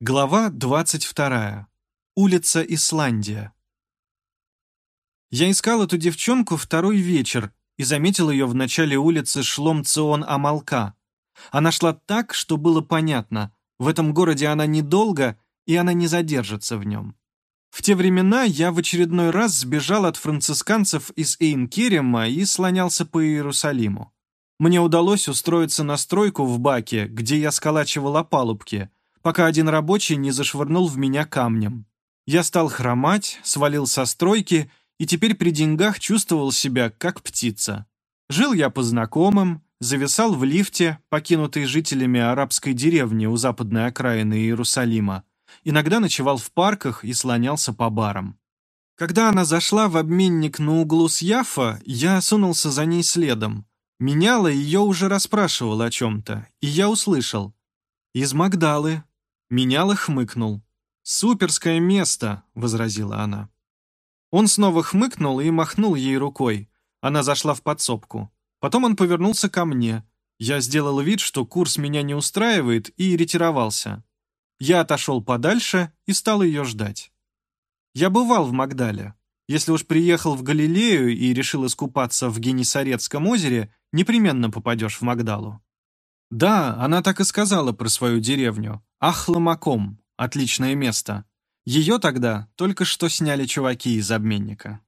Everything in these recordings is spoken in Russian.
Глава 22. Улица Исландия. Я искал эту девчонку второй вечер и заметил ее в начале улицы Шлом-Цион-Амалка. Она шла так, что было понятно, в этом городе она недолго, и она не задержится в нем. В те времена я в очередной раз сбежал от францисканцев из Эйнкерема и слонялся по Иерусалиму. Мне удалось устроиться на стройку в баке, где я сколачивал опалубки, пока один рабочий не зашвырнул в меня камнем. Я стал хромать, свалил со стройки и теперь при деньгах чувствовал себя как птица. Жил я по знакомым, зависал в лифте, покинутый жителями арабской деревни у западной окраины Иерусалима, иногда ночевал в парках и слонялся по барам. Когда она зашла в обменник на углу с Яфа, я сунулся за ней следом. Меняла ее уже расспрашивал о чем-то, и я услышал. «Из Магдалы». Меняла хмыкнул. «Суперское место», — возразила она. Он снова хмыкнул и махнул ей рукой. Она зашла в подсобку. Потом он повернулся ко мне. Я сделал вид, что курс меня не устраивает, и ретировался. Я отошел подальше и стал ее ждать. Я бывал в Магдале. Если уж приехал в Галилею и решил искупаться в Генесарецком озере, непременно попадешь в Магдалу. Да, она так и сказала про свою деревню. Ахламаком. Отличное место. Ее тогда только что сняли чуваки из обменника.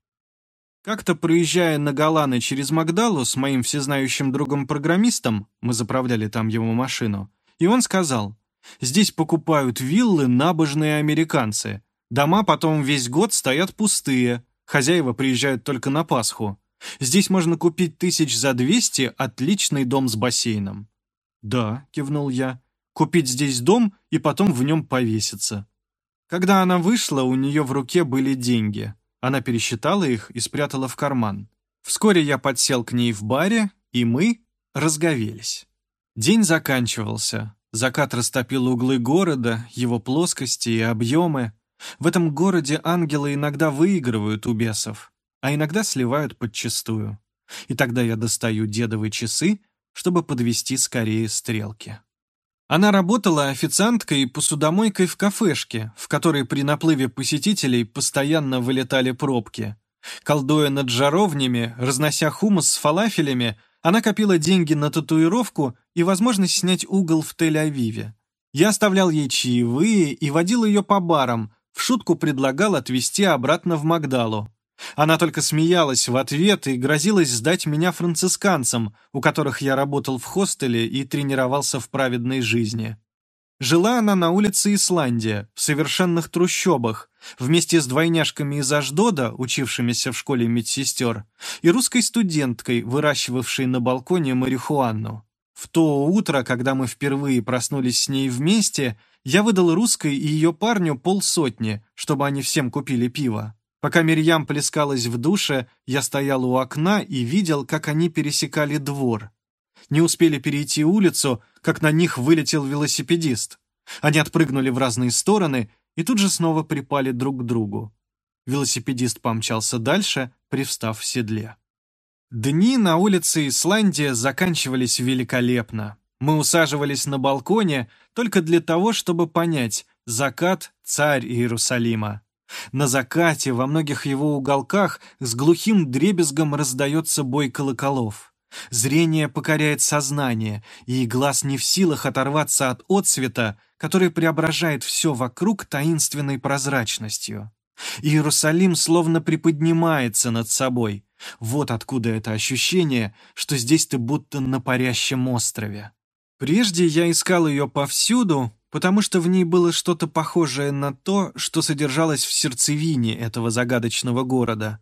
Как-то проезжая на Галаны через Магдалу с моим всезнающим другом-программистом, мы заправляли там его машину, и он сказал, здесь покупают виллы набожные американцы, дома потом весь год стоят пустые, хозяева приезжают только на Пасху. Здесь можно купить тысяч за двести отличный дом с бассейном. «Да», — кивнул я, — «купить здесь дом и потом в нем повеситься». Когда она вышла, у нее в руке были деньги. Она пересчитала их и спрятала в карман. Вскоре я подсел к ней в баре, и мы разговелись. День заканчивался. Закат растопил углы города, его плоскости и объемы. В этом городе ангелы иногда выигрывают у бесов, а иногда сливают подчистую. И тогда я достаю дедовые часы, чтобы подвести скорее стрелки. Она работала официанткой и посудомойкой в кафешке, в которой при наплыве посетителей постоянно вылетали пробки. Колдуя над жаровнями, разнося хумус с фалафелями, она копила деньги на татуировку и возможность снять угол в Тель-Авиве. Я оставлял ей чаевые и водил ее по барам, в шутку предлагал отвезти обратно в Магдалу. Она только смеялась в ответ и грозилась сдать меня францисканцам, у которых я работал в хостеле и тренировался в праведной жизни. Жила она на улице Исландия, в совершенных трущобах, вместе с двойняшками из Аждода, учившимися в школе медсестер, и русской студенткой, выращивавшей на балконе марихуану. В то утро, когда мы впервые проснулись с ней вместе, я выдал русской и ее парню полсотни, чтобы они всем купили пиво. Пока Мирьям плескалась в душе, я стоял у окна и видел, как они пересекали двор. Не успели перейти улицу, как на них вылетел велосипедист. Они отпрыгнули в разные стороны и тут же снова припали друг к другу. Велосипедист помчался дальше, привстав в седле. Дни на улице Исландия заканчивались великолепно. Мы усаживались на балконе только для того, чтобы понять, закат — царь Иерусалима. На закате во многих его уголках с глухим дребезгом раздается бой колоколов. Зрение покоряет сознание, и глаз не в силах оторваться от отсвета, который преображает все вокруг таинственной прозрачностью. Иерусалим словно приподнимается над собой. Вот откуда это ощущение, что здесь ты будто на парящем острове. Прежде я искал ее повсюду, потому что в ней было что-то похожее на то, что содержалось в сердцевине этого загадочного города.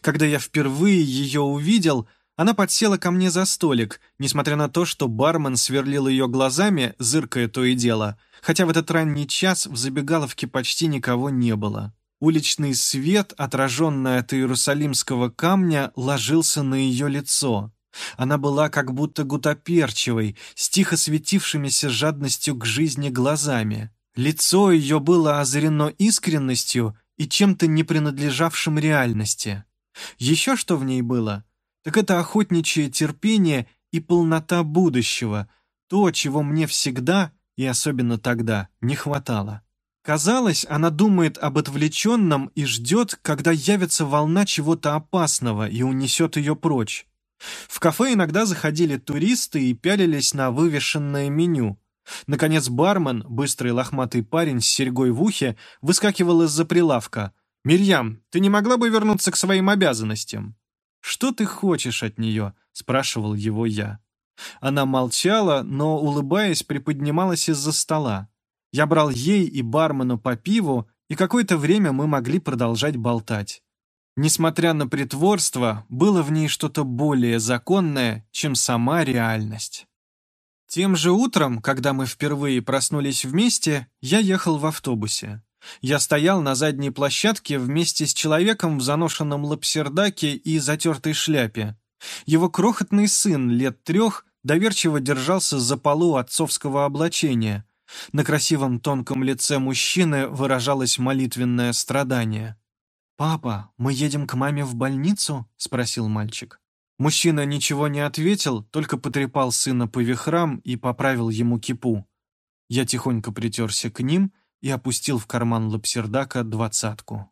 Когда я впервые ее увидел, она подсела ко мне за столик, несмотря на то, что бармен сверлил ее глазами, зыркая то и дело, хотя в этот ранний час в забегаловке почти никого не было. Уличный свет, отраженный от иерусалимского камня, ложился на ее лицо. Она была как будто гутоперчивой, с тихо светившимися жадностью к жизни глазами. Лицо ее было озарено искренностью и чем-то не принадлежавшим реальности. Еще что в ней было, так это охотничье терпение и полнота будущего, то, чего мне всегда, и особенно тогда, не хватало. Казалось, она думает об отвлеченном и ждет, когда явится волна чего-то опасного и унесет ее прочь. В кафе иногда заходили туристы и пялились на вывешенное меню. Наконец бармен, быстрый лохматый парень с серьгой в ухе, выскакивал из-за прилавка. «Мирьям, ты не могла бы вернуться к своим обязанностям?» «Что ты хочешь от нее?» — спрашивал его я. Она молчала, но, улыбаясь, приподнималась из-за стола. Я брал ей и бармену по пиву, и какое-то время мы могли продолжать болтать. Несмотря на притворство, было в ней что-то более законное, чем сама реальность. Тем же утром, когда мы впервые проснулись вместе, я ехал в автобусе. Я стоял на задней площадке вместе с человеком в заношенном лапсердаке и затертой шляпе. Его крохотный сын лет трех доверчиво держался за полу отцовского облачения, на красивом тонком лице мужчины выражалось молитвенное страдание. «Папа, мы едем к маме в больницу?» — спросил мальчик. Мужчина ничего не ответил, только потрепал сына по вихрам и поправил ему кипу. Я тихонько притерся к ним и опустил в карман лапсердака двадцатку.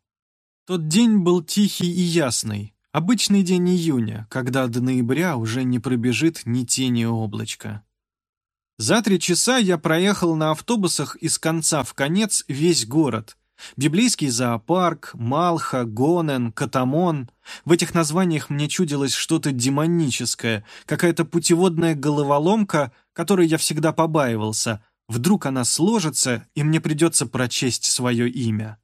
Тот день был тихий и ясный, обычный день июня, когда до ноября уже не пробежит ни тени облачка. За три часа я проехал на автобусах из конца в конец весь город. Библейский зоопарк, Малха, Гонен, Катамон. В этих названиях мне чудилось что-то демоническое, какая-то путеводная головоломка, которой я всегда побаивался. Вдруг она сложится, и мне придется прочесть свое имя.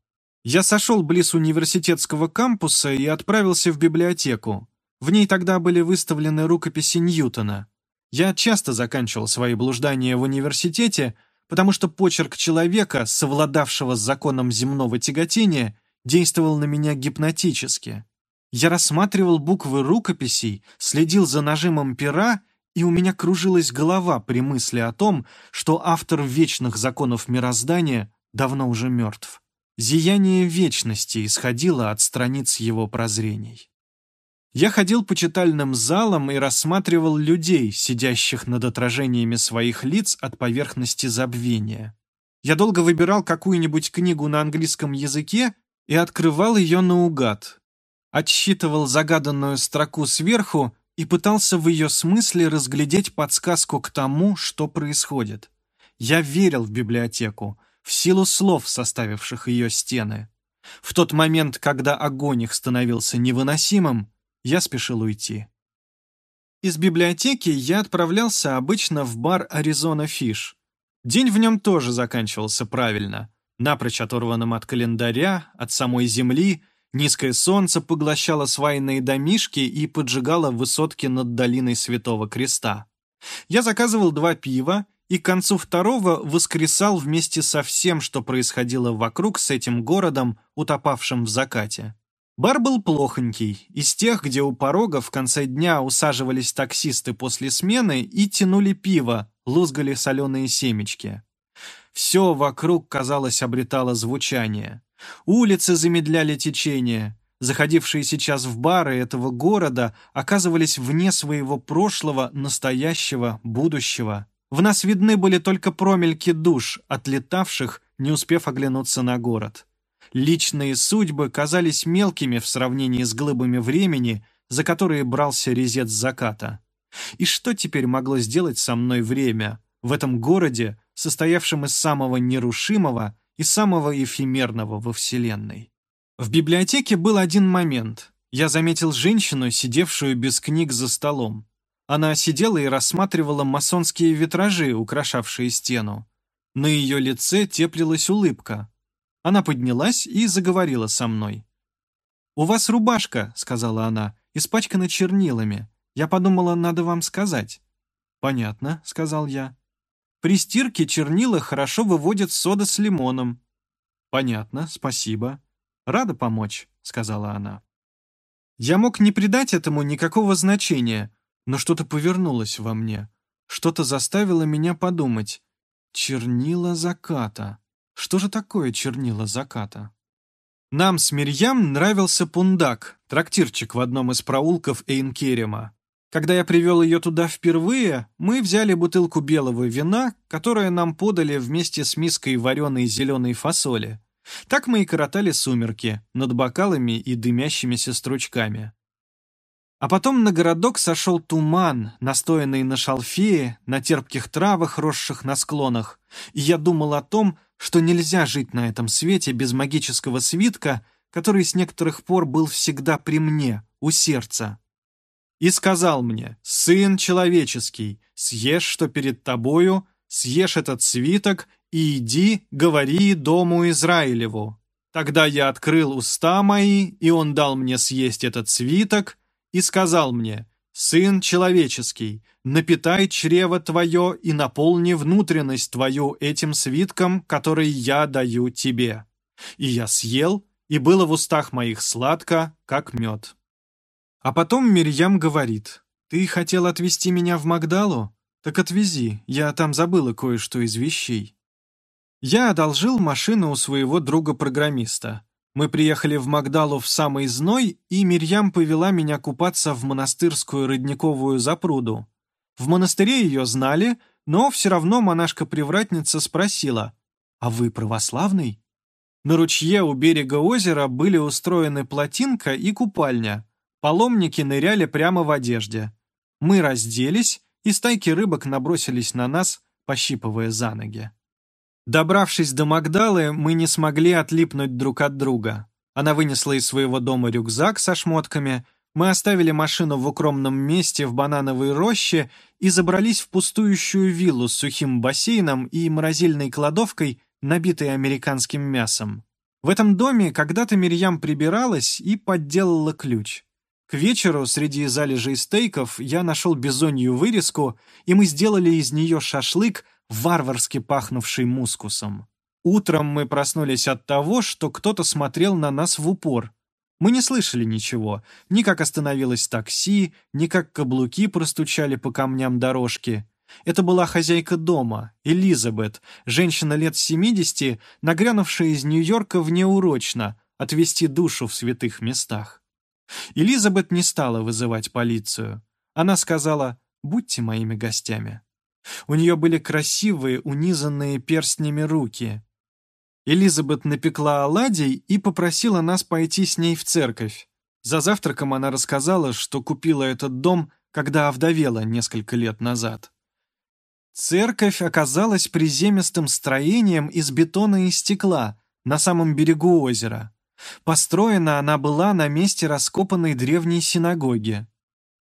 Я сошел близ университетского кампуса и отправился в библиотеку. В ней тогда были выставлены рукописи Ньютона. Я часто заканчивал свои блуждания в университете, потому что почерк человека, совладавшего с законом земного тяготения, действовал на меня гипнотически. Я рассматривал буквы рукописей, следил за нажимом пера, и у меня кружилась голова при мысли о том, что автор вечных законов мироздания давно уже мертв. Зияние вечности исходило от страниц его прозрений. Я ходил по читальным залам и рассматривал людей, сидящих над отражениями своих лиц от поверхности забвения. Я долго выбирал какую-нибудь книгу на английском языке и открывал ее наугад. Отсчитывал загаданную строку сверху и пытался в ее смысле разглядеть подсказку к тому, что происходит. Я верил в библиотеку, в силу слов, составивших ее стены. В тот момент, когда огонь их становился невыносимым, я спешил уйти. Из библиотеки я отправлялся обычно в бар «Аризона Фиш». День в нем тоже заканчивался правильно. Напрочь оторванным от календаря, от самой земли, низкое солнце поглощало свайные домишки и поджигало высотки над долиной Святого Креста. Я заказывал два пива и к концу второго воскресал вместе со всем, что происходило вокруг с этим городом, утопавшим в закате. Бар был плохонький, из тех, где у порога в конце дня усаживались таксисты после смены и тянули пиво, лузгали соленые семечки. Все вокруг, казалось, обретало звучание. Улицы замедляли течение. Заходившие сейчас в бары этого города оказывались вне своего прошлого, настоящего, будущего. В нас видны были только промельки душ, отлетавших, не успев оглянуться на город. Личные судьбы казались мелкими в сравнении с глыбами времени, за которые брался резец заката. И что теперь могло сделать со мной время в этом городе, состоявшем из самого нерушимого и самого эфемерного во Вселенной? В библиотеке был один момент. Я заметил женщину, сидевшую без книг за столом. Она сидела и рассматривала масонские витражи, украшавшие стену. На ее лице теплилась улыбка. Она поднялась и заговорила со мной. «У вас рубашка», — сказала она, — «испачкана чернилами. Я подумала, надо вам сказать». «Понятно», — сказал я. «При стирке чернила хорошо выводят сода с лимоном». «Понятно, спасибо. Рада помочь», — сказала она. Я мог не придать этому никакого значения, но что-то повернулось во мне. Что-то заставило меня подумать. Чернила заката. Что же такое чернила заката? Нам с Мирьям нравился Пундак, трактирчик в одном из проулков Эйнкерема. Когда я привел ее туда впервые, мы взяли бутылку белого вина, которое нам подали вместе с миской вареной зеленой фасоли. Так мы и коротали сумерки над бокалами и дымящимися стручками. А потом на городок сошел туман, настоянный на шалфее, на терпких травах, росших на склонах, и я думал о том, что нельзя жить на этом свете без магического свитка, который с некоторых пор был всегда при мне, у сердца. И сказал мне, «Сын человеческий, съешь, что перед тобою, съешь этот свиток и иди, говори дому Израилеву». Тогда я открыл уста мои, и он дал мне съесть этот свиток, и сказал мне, «Сын человеческий, напитай чрево твое и наполни внутренность твою этим свитком, который я даю тебе». И я съел, и было в устах моих сладко, как мед. А потом Мирьям говорит, «Ты хотел отвезти меня в Магдалу? Так отвези, я там забыла кое-что из вещей». Я одолжил машину у своего друга-программиста. Мы приехали в Магдалу в самый зной, и Мирьям повела меня купаться в монастырскую родниковую запруду. В монастыре ее знали, но все равно монашка-привратница спросила, «А вы православный?» На ручье у берега озера были устроены плотинка и купальня. Паломники ныряли прямо в одежде. Мы разделись, и стайки рыбок набросились на нас, пощипывая за ноги. Добравшись до Магдалы, мы не смогли отлипнуть друг от друга. Она вынесла из своего дома рюкзак со шмотками, мы оставили машину в укромном месте в банановой роще и забрались в пустующую виллу с сухим бассейном и морозильной кладовкой, набитой американским мясом. В этом доме когда-то Мирьям прибиралась и подделала ключ. К вечеру среди залежей стейков я нашел бизонью вырезку, и мы сделали из нее шашлык – варварски пахнувший мускусом. Утром мы проснулись от того, что кто-то смотрел на нас в упор. Мы не слышали ничего, ни как остановилось такси, ни как каблуки простучали по камням дорожки. Это была хозяйка дома, Элизабет, женщина лет 70, нагрянувшая из Нью-Йорка внеурочно, отвести душу в святых местах. Элизабет не стала вызывать полицию. Она сказала «Будьте моими гостями». У нее были красивые, унизанные перстнями руки. Элизабет напекла оладий и попросила нас пойти с ней в церковь. За завтраком она рассказала, что купила этот дом, когда овдовела несколько лет назад. Церковь оказалась приземистым строением из бетона и стекла на самом берегу озера. Построена она была на месте раскопанной древней синагоги.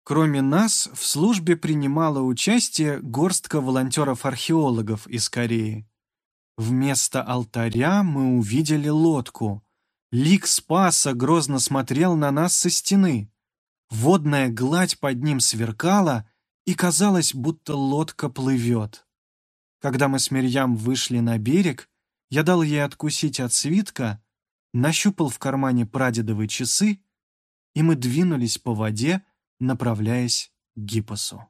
Кроме нас, в службе принимала участие горстка волонтеров-археологов из Кореи. Вместо алтаря мы увидели лодку. Лик Спаса грозно смотрел на нас со стены. Водная гладь под ним сверкала, и казалось, будто лодка плывет. Когда мы с Мирьям вышли на берег, я дал ей откусить от свитка, нащупал в кармане прадедовые часы, и мы двинулись по воде, направляясь к Гиппосу.